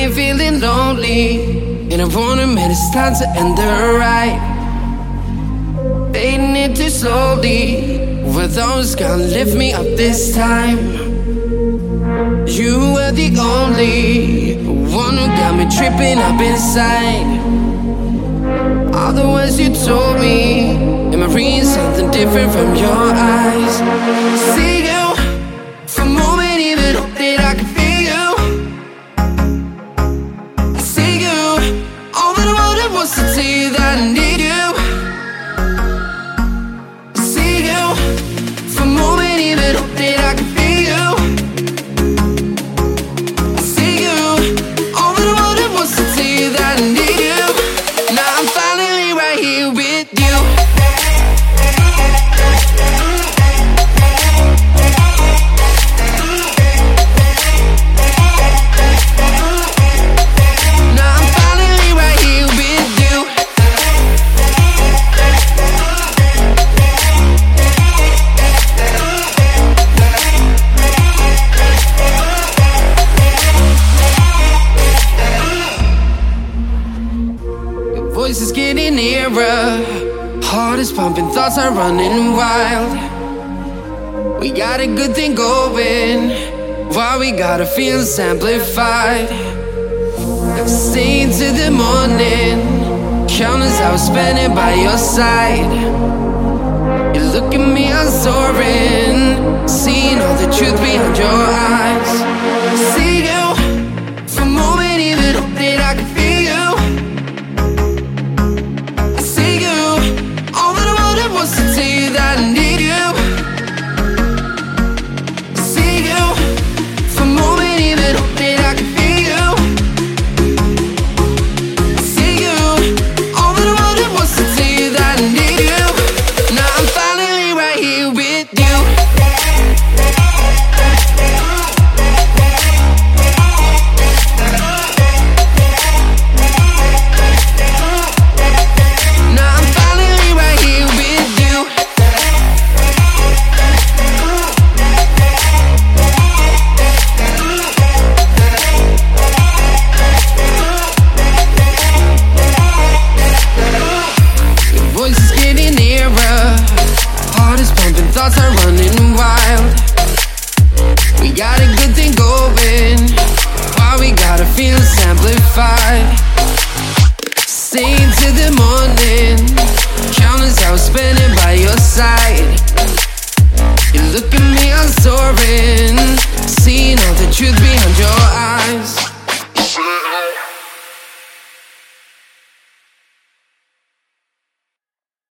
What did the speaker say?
ain't feeling lonely. And I wanna admit it's time to end the ride. Fading it too slowly. Were those gonna lift me up this time? You were the only one who got me tripping up inside. All the words you told me, am I reading something different from your eyes? See was to tell you that I need you. See you for a moment, even hope that I can feel you. I see you, all that I wanted was to tell you that I need you. Now I'm finally right here with you. Nearer. Heart is pumping, thoughts are running wild. We got a good thing going. Why we gotta feel amplified? Stay till the morning. Countless hours spending by your side. Thoughts are running wild. We got a good thing going. Why we gotta feel amplified? Stay till the morning. Countless hours spending by your side. You look at me, I'm soaring. Seeing all the truth behind your.